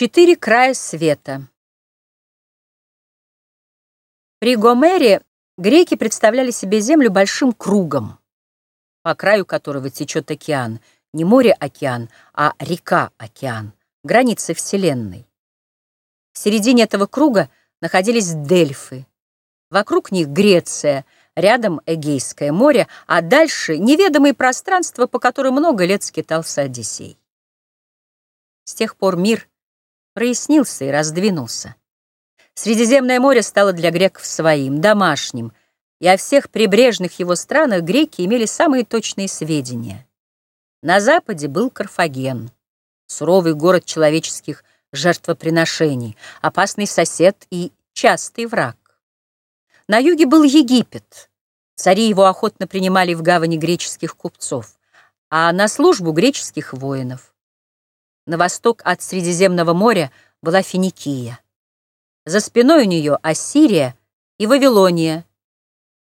Четыре края света. При Гомере греки представляли себе Землю большим кругом, по краю которого течет океан, не море-океан, а река-океан, граница Вселенной. В середине этого круга находились Дельфы, вокруг них Греция, рядом Эгейское море, а дальше неведомые пространства, по которым много лет скитался Одиссей. С тех пор мир — прояснился и раздвинулся. Средиземное море стало для греков своим, домашним, и о всех прибрежных его странах греки имели самые точные сведения. На западе был Карфаген, суровый город человеческих жертвоприношений, опасный сосед и частый враг. На юге был Египет. Цари его охотно принимали в гавани греческих купцов, а на службу греческих воинов. На восток от Средиземного моря была Финикия. За спиной у нее Ассирия и Вавилония,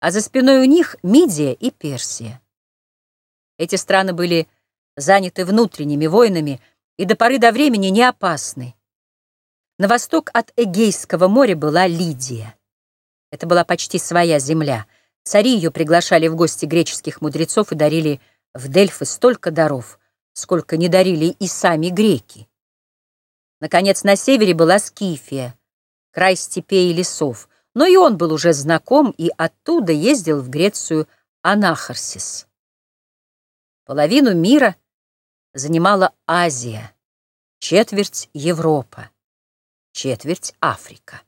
а за спиной у них Мидия и Персия. Эти страны были заняты внутренними войнами и до поры до времени не опасны. На восток от Эгейского моря была Лидия. Это была почти своя земля. Цари ее приглашали в гости греческих мудрецов и дарили в Дельфы столько даров, сколько не дарили и сами греки. Наконец, на севере была Скифия, край степей и лесов, но и он был уже знаком и оттуда ездил в Грецию Анахарсис. Половину мира занимала Азия, четверть Европа, четверть Африка.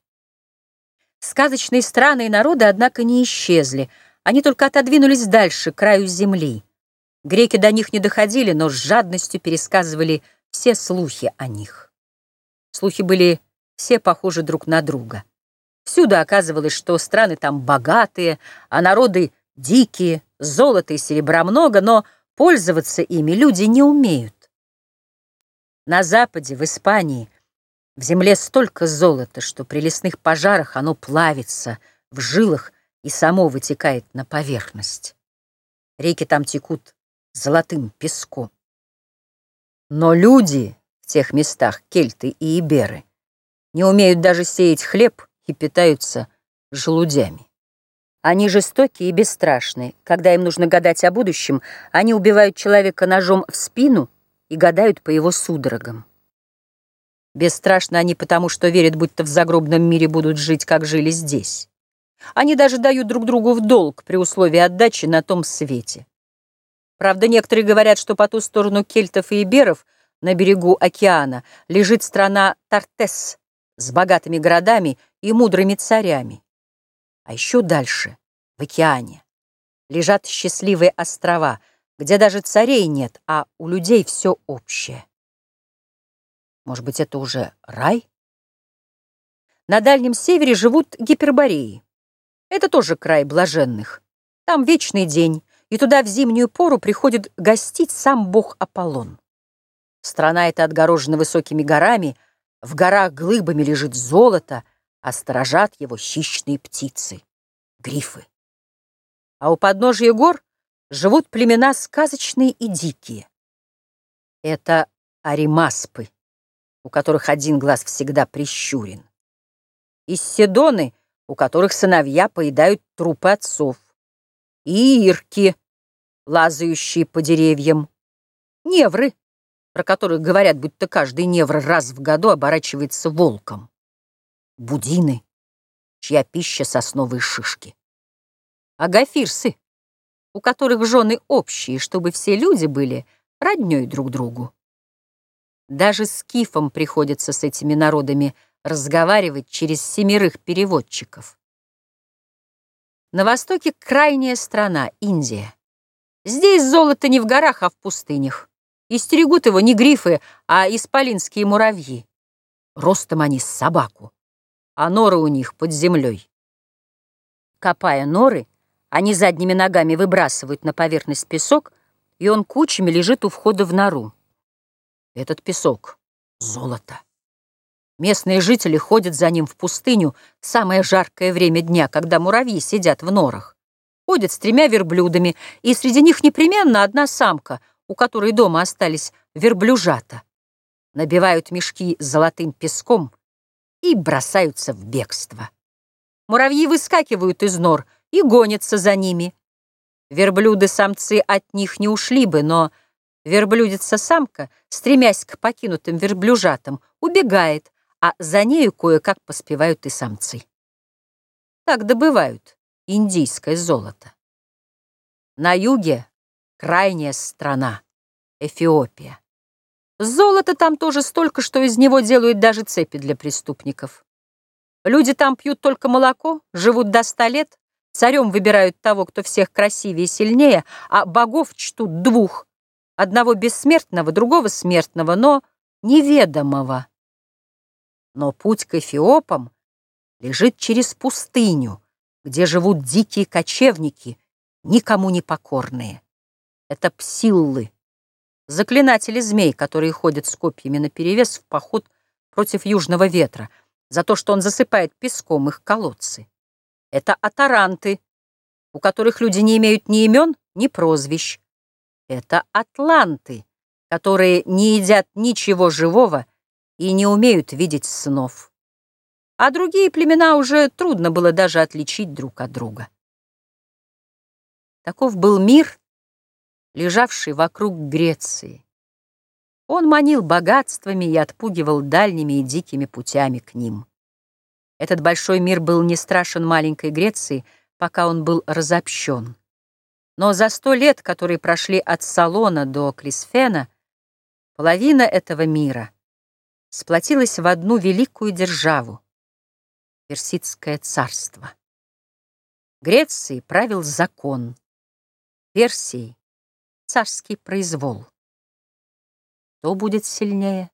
Сказочные страны и народы, однако, не исчезли, они только отодвинулись дальше, к краю земли. Греки до них не доходили, но с жадностью пересказывали все слухи о них. Слухи были все похожи друг на друга. Всюду оказывалось, что страны там богатые, а народы дикие, золота и серебра много, но пользоваться ими люди не умеют. На Западе, в Испании, в земле столько золота, что при лесных пожарах оно плавится в жилах и само вытекает на поверхность. Реки там текут золотым песком. Но люди в тех местах, кельты и иберы, не умеют даже сеять хлеб и питаются желудями. Они жестокие и бесстрашны. Когда им нужно гадать о будущем, они убивают человека ножом в спину и гадают по его судорогам. Бесстрашны они потому, что верят, будто в загробном мире будут жить, как жили здесь. Они даже дают друг другу в долг при условии отдачи на том свете. Правда, некоторые говорят, что по ту сторону кельтов и иберов, на берегу океана, лежит страна Тартес с богатыми городами и мудрыми царями. А еще дальше, в океане, лежат счастливые острова, где даже царей нет, а у людей все общее. Может быть, это уже рай? На Дальнем Севере живут гипербореи. Это тоже край блаженных. Там вечный день, и туда в зимнюю пору приходит гостить сам бог Аполлон. Страна эта отгорожена высокими горами, в горах глыбами лежит золото, а сторожат его хищные птицы — грифы. А у подножия гор живут племена сказочные и дикие. Это аримаспы, у которых один глаз всегда прищурен. Исседоны, у которых сыновья поедают трупы отцов. И ирки, лазающие по деревьям, невры, про которых говорят, будто каждый невр раз в году оборачивается волком, будины, чья пища сосновые шишки, агафирсы, у которых жены общие, чтобы все люди были роднёй друг другу. Даже скифам приходится с этими народами разговаривать через семерых переводчиков. На востоке крайняя страна, Индия. Здесь золото не в горах, а в пустынях. И стерегут его не грифы, а исполинские муравьи. Ростом они с собаку, а норы у них под землей. Копая норы, они задними ногами выбрасывают на поверхность песок, и он кучами лежит у входа в нору. Этот песок — золото. Местные жители ходят за ним в пустыню в самое жаркое время дня, когда муравьи сидят в норах ходят с тремя верблюдами, и среди них непременно одна самка, у которой дома остались верблюжата. набивают мешки золотым песком и бросаются в бегство. Муравьи выскакивают из нор и гонятся за ними. Верблюды-самцы от них не ушли бы, но верблюдица-самка, стремясь к покинутым верблюжатам, убегает, а за нею кое-как поспевают и самцы. Так добывают индийское золото. На юге крайняя страна — Эфиопия. Золото там тоже столько, что из него делают даже цепи для преступников. Люди там пьют только молоко, живут до ста лет, царем выбирают того, кто всех красивее и сильнее, а богов чтут двух, одного бессмертного, другого смертного, но неведомого. Но путь к эфиопам лежит через пустыню, где живут дикие кочевники, никому не покорные. Это псиллы заклинатели змей, которые ходят с копьями наперевес в поход против южного ветра, за то, что он засыпает песком их колодцы. Это атаранты, у которых люди не имеют ни имен, ни прозвищ. Это атланты, которые не едят ничего живого и не умеют видеть снов. А другие племена уже трудно было даже отличить друг от друга. Таков был мир, лежавший вокруг Греции. Он манил богатствами и отпугивал дальними и дикими путями к ним. Этот большой мир был не страшен маленькой Греции, пока он был разобщен. Но за сто лет, которые прошли от Салона до Клисфена, половина этого мира сплотилась в одну великую державу — Персидское царство. Грецией правил закон, Персией царский произвол. Кто будет сильнее?